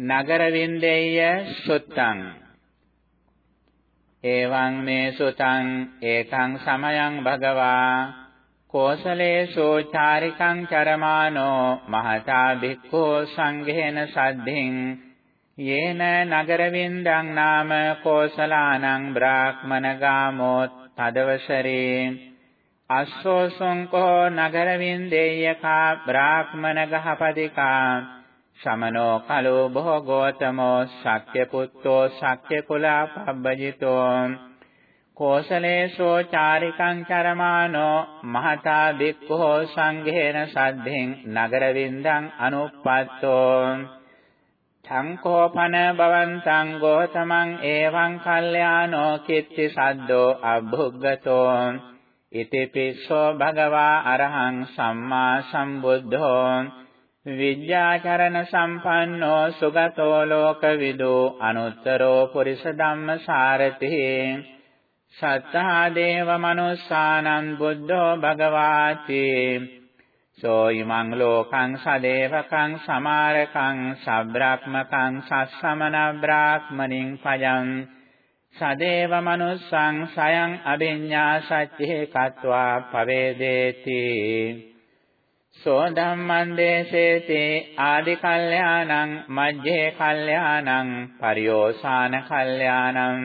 නගර වින්දේය සුත්තං. එවං මේ සුතං ඒකං සමයං භගවා. කෝසලේසු චාරිකං චරමානෝ මහතා භික්ඛෝ සංඝේන සද්ධින්. යේන නගර වින්දං නාම කෝසලානං බ්‍රාහ්මනගාමෝ තදවසරේ. අස්සෝසුංකෝ නගර වින්දේයකා බ්‍රාහ්මන ගහපතිකා. සමනෝ කලෝ බොහෝ ගෝතමෝ ශක්‍ය පුත්තෝ ශක්‍ය කුලා පබ්බජිතෝ කෝසලේසෝ චාරිකං චරමානෝ මහතා බික්ඛෝ සංඝේන සද්ධෙන් නගර වින්දං අනුප්පත්තෝ සංකෝපන භවන්තං ගෝතමං එවං කල්යාණෝ කිත්ති සද්දෝ අභුග්ගතෝ ඉතිපිස්සෝ භගවා අරහං සම්මා සම්බුද්ධෝ විද්‍යාචරණ සම්පන්නෝ සුගතෝ ලෝකවිදෝ අනුත්තරෝ පුරිස ධම්මසාරති. සත්තා දේව මනුස්සානං බුද්ධෝ භගවාති. සෝ ඉමං ලෝකං සදේවකං සමාරකං සබ්‍රාක්මකං සස්සමන බ්‍රාහ්මනින් පයං සදේව මනුස්සං සයං අභිඤ්ඤා සච්චේ කତ୍වා පවේදේති සෝ ධම්මං දේශේති ආදි කල්යාණං මජ්ජේ කල්යාණං පරියෝසాన කල්යාණං.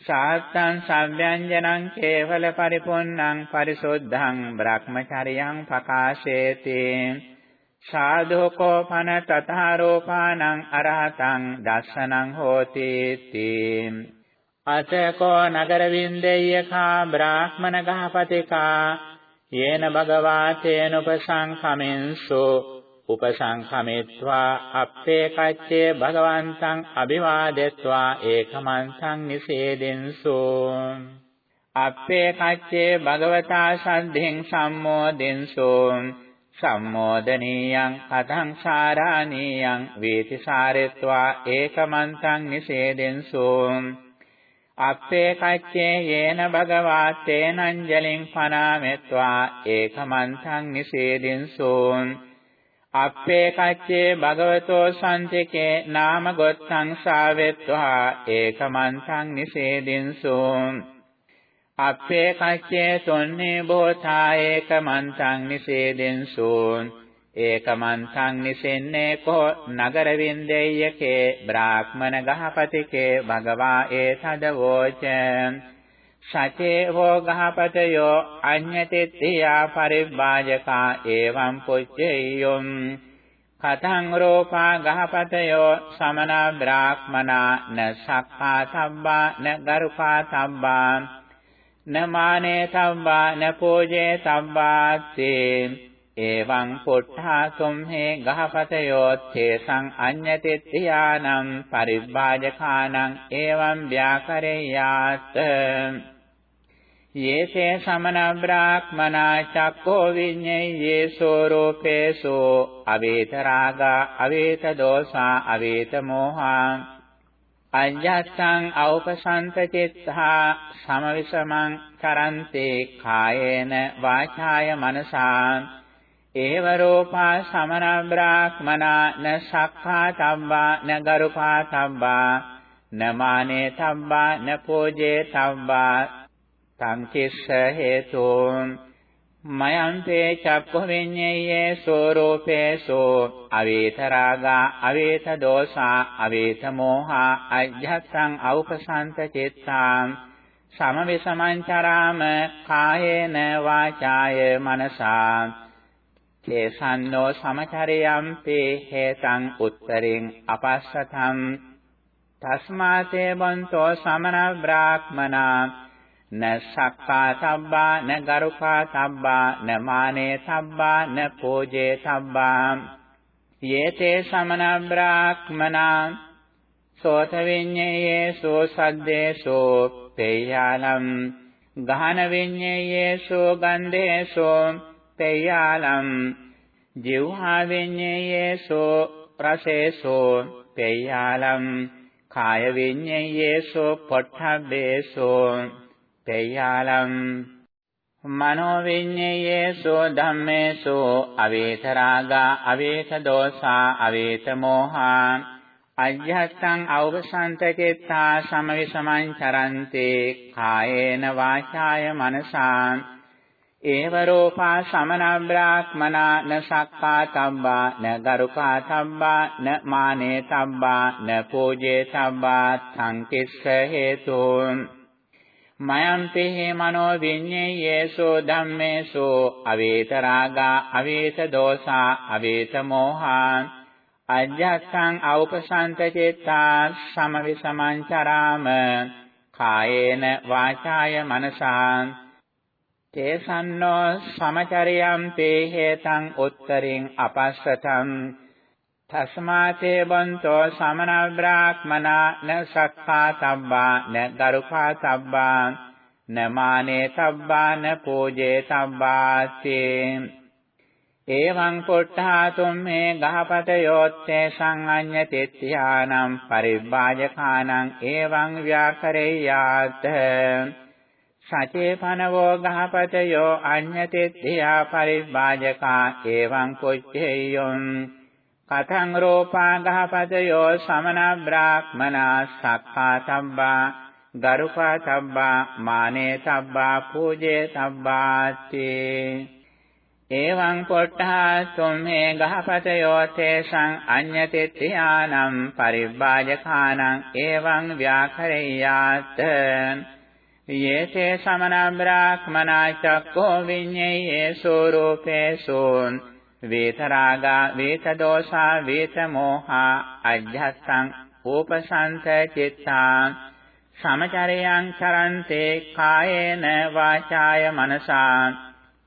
සාත්තං සම්ව්‍යංජනං කේවල පරිපුන්නං පරිසුද්ධං බ්‍රහ්මචරියං පකාශේති සාධෝකෝ පන තථාරෝපානං අරහතං දස්සනං හෝති තී අතකෝ නගර වින්දේයකා බ්‍රාහ්මන ගහපතිකා යේන භගවා තේන උපසංඛමෙන්සු උපසංඛමෙත්වා අප්පේ කච්චේ භගවන්තං අභිවාදෙත්වා ඒකමන්තං නිසේදෙන්සු අප්පේ කච්චේ භගවතා සද්ධෙන් සම්මෝදෙන්සු සම්මෝදනීයං අතං සාරාණීයං වේතිසාරෙත්වා ඒකමන්තං නිසේදෙන්සු අප්පේ කච්චේ යේන භගවා තේනංජලින් පනාමෙත්වා ඒකමන්තං නිසේදින්සෝන් අප්පේ කච්චේ භගවතෝ සම්තිකේ නාම ගොත්තං සාවෙත්වා ඒකමන්තං නිසේදින්සෝන් අප්පේ කච්චේ තොන්නේ බෝතා ඒකමන්තං නිසේදින්සෝන් ඒකමන්තං නිසෙන්නේ කෝ නගර වින්දේයකේ බ්‍රාහ්මන ගහපතිකේ භගවා ඒතදවෝච සචේ හෝ ගහපතයෝ අඤ්ඤතිත්‍යා පරිබ්බාජකා එවං පුච්චේයොම් කතං රෝපා ගහපතයෝ සමන බ්‍රාහ්මනා න සක්ඛා සම්බා න ගරුපා සම්බා. න මානේ සම්බා න පූජේ සම්බාත්තේ එවං පුට්ඨාසුම් හේ ගහපතයෝ තේසං අඤ්ඤතිත්‍යානම් පරිබ්බාජකානං එවං ව්‍යාකරේයාත් යේසේ සමන බ්‍රාහ්මනා චක්කෝ විඤ්ඤේයේසෝ රූපේසෝ අවේත රාගා අවේත දෝසා අවේත මෝහා අඤ්ඤත්තං අවපසන්ත චිත්තා සමවිසමං කරන්තේ කායේන වාචාය මනසා ඒව රූපා සමන බ්‍රාහ්මනා න සක්ඛා තබ්බා න ගරුපා තබ්බා න මානේ තබ්බා න පෝජේ තබ්බා තං කිස්ස හේතුන් මයන්තේ චක්ඛු විඤ්ඤයේ සෝරූපේසෝ අවේත රාගා අවේත දෝසා අවේත මෝහා අජ්ජත්තං අවපසන්ත චිත්තාං සමවිසමංචරාම කායේන වාචාය මනසා තේසන්නෝ සමචරයම්පි හේතං උත්තරින් අපස්සතං තස්මාතේ බන්තෝ සමන බ්‍රාහ්මනා න සක්කා සබ්බා න ගරුකා සබ්බා න මානේ සබ්බා න පූජේ සබ්බා යේතේ සමන බ්‍රාහ්මනා සෝත විඤ්ඤයේ සෝ සද්දේසෝ පේයාලම් ගහන විඤ්ඤයේ සෝ ගන්ධේසෝ පෙය්‍යාලම් ජීවහා විඤ්ඤේයේසෝ රසේසෝ පෙය්‍යාලම් කාය විඤ්ඤේයේසෝ පොට්ඨබ්බේසෝ පෙය්‍යාලම් මනෝ විඤ්ඤේයේසෝ ධම්මේසෝ අවේත රාගා අවේත දෝසා අවේත මෝහා අජ්ජත්තං අවසන්ත චිත්තා සමවිසමං චරන්තේ කායේන වාචාය මනසා ඒව රූපා සමන බ්‍රාහ්මනා න සක්කා තබ්බා න ගරුකා තබ්බා න මානේ තබ්බා න පූජේ තබ්බා සංකිස්ස හේතුන් මයන්ති මනෝ විඤ්ඤේයේසෝ ධම්මේසෝ අවේත රාගා අවේත දෝසා අවේත මෝහා. අජ්ජස්සං අවපසන්ත චේත්තා සමවිසමං චරාම. කායේන වාචාය මනසා. තේසන්නෝ සමචරියම් තේ හේතං උත්තරින් අපස්සතං තස්මාතේ බන්තෝ සමන බ්‍රාහ්මනා න සක්ඛා තබ්බා න ගරුඛා තබ්බා න මානේ තබ්බා න පූජේ තබ්බාසේ එවං පොට්ඨාතුම් මේ ගහපතයෝත්තේ සංඤ්ඤතිත්‍යානම් පරිබ්බාජකානං එවං ව්‍යාකරේයාත සචේපනවෝ ගහපතයෝ අඤ්ඤතිත්‍යා පරිබ්බාජකා එවං කුච්චේයොම් කතං රෝපා ගහපතයෝ සමන බ්‍රාහ්මනා සක්ඛා තබ්බා ගරුකා තබ්බා මානේ තබ්බා පූජේ තබ්බාති. එවං පොට්ඨා තුම්මේ ගහපතයෝ තේසං අඤ්ඤතිත්‍යානම් පරිබ්බාජකානං එවං ව්‍යාකරේයාත්. යේතේ සමන බ්‍රාහ්මනා චක්කෝ විඤ්ඤේ සෝරූපේසෝන් වේතරාගා වේතදෝසා වේතමෝහා අජ්ජස්සං ඕපසන්ත චිත්තා සමචරයං චරන්තේ කායේන වාචාය මනසා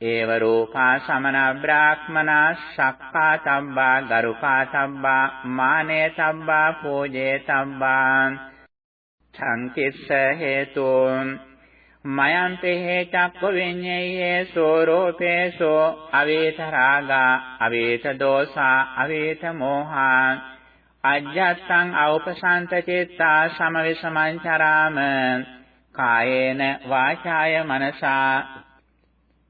ඒව රූපා සමන බ්‍රාහ්මනා සක්ඛා තබ්බා ගරුකා තබ්බා මානේ තබ්බා පූජේ තබ්බා සංකිස්ස හේතුන් මයන්ති හේචක්ඛ විඤ්ඤයේ සෝරෝපේසෝ අවේත රාගා අවේත දෝසා අවේත මෝහා අජ්ජත්තං අවපසන්ත චිත්තා සමවිසමං චරාම කායේන වාචාය මනසා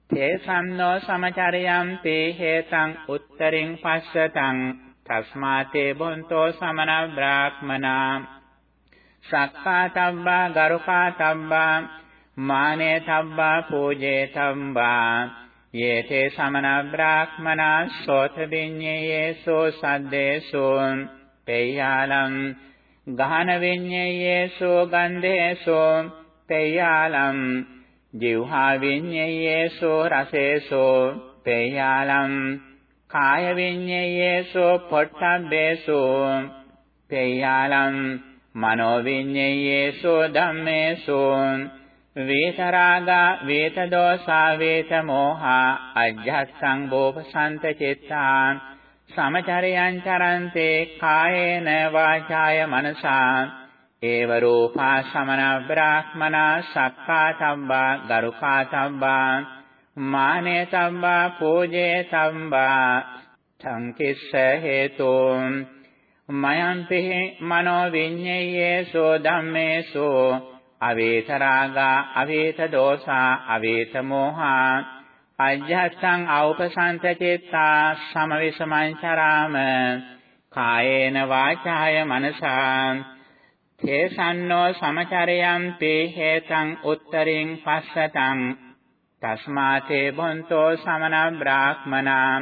තේසන්නෝ සමචරයම් තේ හේතං උත්තරින් පස්සතං තස්මාතේ බොන්තෝ සමන බ්‍රාහ්මනා සක්කා තබ්බා ගරුකා තබ්බා මානේ තබ්බා පූජේ තබ්බා. යේතේ සමන බ්‍රාහ්මනා සෝත විඤ්ඤේයේසෝ සද්දේසෝ පේයාලම් ගහන විඤ්ඤේයේසෝ ගන්ධේසෝ පේයාලම් ජීවහා විඤ්ඤයේසෝ රසේසෝ පේයාලම් කාය විඤ්ඤයේසෝ පොට්ටබ්බේසෝ පේයාලම් මනෝ විඤ්ඤයේසෝ ධම්මේසෝ වේතරාගා වේතදෝසා වේතමෝහා අජ්ජස්සං බෝපසන්ත චිත්තාන් සමචරයං චරන්තේ කායේන වාචාය මනසා ඒව රූපා සමන බ්‍රාහ්මනා සක්කා තම්බා ගරුකා තම්බා මානේ තම්බා පූජේ තම්බා සංකිස්ස හේතුම් මයන්ති මනෝ විඤ්ඤේයේසෝ ධම්මේසෝ අවේත රාගා අවේත දෝසා අවේත මෝහා අජ්ජස්සං අවපසන්ත චිත්තා සමවිසමං චරාම කායේන වාචාය මනසා තේසන්නෝ සමචරයම් තේ හේතං උත්තරින් පස්සතං තස්මාතේ බොන්තෝ සමන බ්‍රාහ්මනා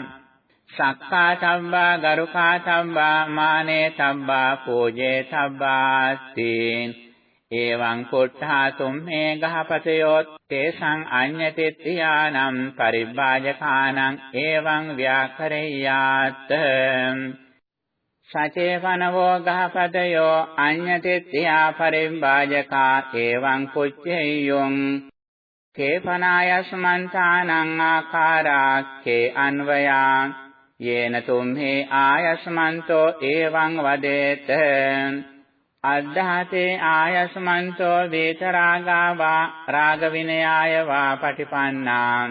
සක්කා තබ්බා ගරුකා තබ්බා මානේ තබ්බා පූජේ තබ්බාති එවං කුට්ඨා තුම්මේ ගහපතයෝ තේසං අඤ්ඤතිත්‍යානම් පරිබ්බාජකානං එවං ව්‍යාකරෙය්‍යාත්. සචේපනවෝ ගහපතයෝ අඤ්ඤතිත්‍යා පරිම්බාජකා එවං කුච්චේයොං කේපනායස්මන්තානං ආකාරා කේ අන්වයා. යේන තුම්හි ආයස්මන්තෝ එවං වදේත. අද්ධාතේ ආයස්මන්තෝ වේතරාගා වා රාග විනයාය වා පටිපන්නා.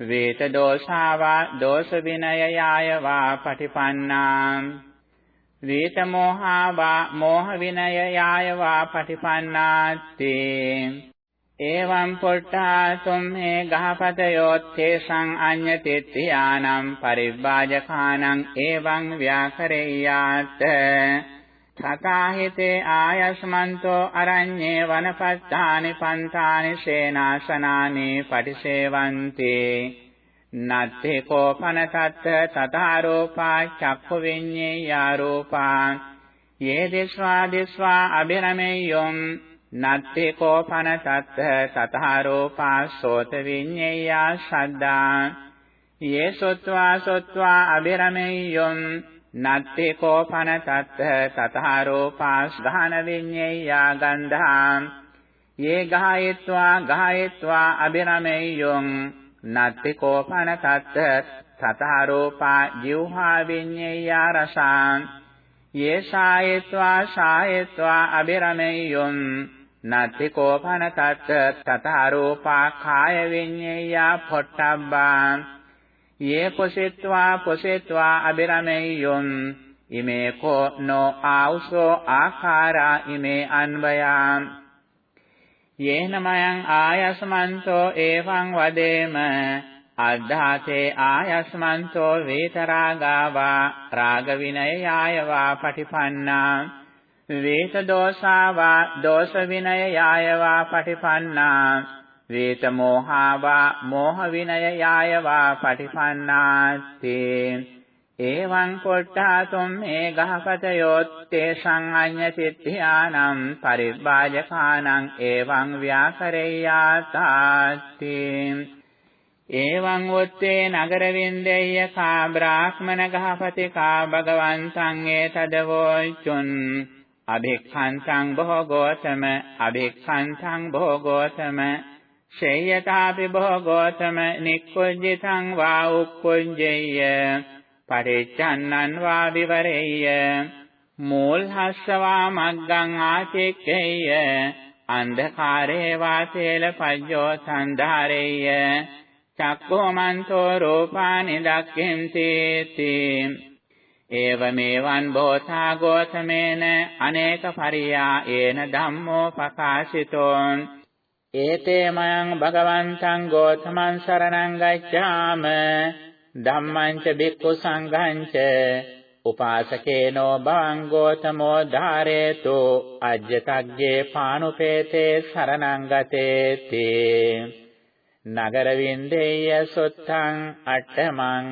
වේත දෝෂා වා දෝෂ විනයයාය වා පටිපන්නා. වේතමෝහා වා මෝහ විනය යාය වා පටිපන්නාති එවං පොට්ටා සොම්හේ ගහපතයෝත්තේසං අඤ්ඤතිත්‍යානම් පරිබ්බාජකානං එවං ව්‍යාකරේයාත් තථාහිතේ ආයස්මන්තෝ අරඤ්ඤේ වනපත්තානි පන්තානි සේනාසනානි පටිසේවන්ති නත්ථි කෝපන තත්ත තථාරෝපා චක්ඛු විඤ්ඤේයා රූපා යේ දිස්වා දිස්වා අබිරමෙය්‍යොම් නත්ථි කෝපන තත්ත තථාරෝපා සෝත විඤ්ඤේයා ශද්දා යේ සොත්වා සොත්වා අබිරමෙය්‍යොම් නත්ති කෝපන තත්ත තතහාරෝපාස් ගහන විඤ්ඤේයා ගන්ධාම්. යේ ගහයත්වා ගහයත්වා අබිරමෙය්‍යොං නත්ති කෝපන තත්ත තතහාරෝපා ජීවහා විඤ්ඤේයා රසාං. යේ සායත්වා සායත්වා අබිරමෙය්‍යොං නත්ති කෝපන තත්ත තතහාරෝපා කාය විඤ්ඤේයා පොට්ටබ්බා යේ පොසෙත්වා පොසෙත්වා අබිරමෙය්‍යොන් ඉමේ කෝ නෝ ආවුසෝ ආකාරා ඉමේ අන්වයා යේනමයන් ආයස්මන්තෝ එවං වදේම අද්ධාතේ ආයස්මන්තෝ වේතරාගාවා රාග විනයයායවා පටිපන්නා වේත දෝසාවා දෝෂ විනයයායවා පටිපන්නා වේත මෝහාවා මෝහ විනය යායවා පටිපන්නාති එවං කොට්ඨාතුම් මේ ගහපතයෝත්තේ සංඤ්ඤ සිද්ධානම් පරිබ්බාජකානං එවං ව්‍යාකරේයාතාති එවං වොත්තේ නගර වින්දේය කා බ්‍රාහ්මන ගහපති කා භගවන්තං ඒතදවෝචුන් අභික්ඛන්තං භෝගෝතම අභික්ඛන්තං භෝගෝතම ශේයතාපි භෝගෝතම නික්කුජ්ජිතං වා උක්කුජ්ජේය පරිච්ඡන්නං වා විවරේය මූල්හස්සවා මග්ගං ආචෙක්කේය අන්ධකාරේ වාසේල පජ්ජෝ සන්ධාරේය චක්ඛෝමන්තෝ රූපානි දක්ඛින්තේති ඒවමේවං බෝධා ගෝතමේන අනේක පරියා ඒන ධම්මෝ පකාශිතෝන් ඒතේ මයං භගවන්තං ගෝතමං සරණං ගච්ඡාම ධම්මං ච බික්ඛු සංඝං ච උපාසකේනෝ භවං ගෝතමෝ ධාරේතු අජ්ජතග්ගේ පානුපේතේ සරණං ගතේති නගර වින්දේය සුත්තං අට්ඨමං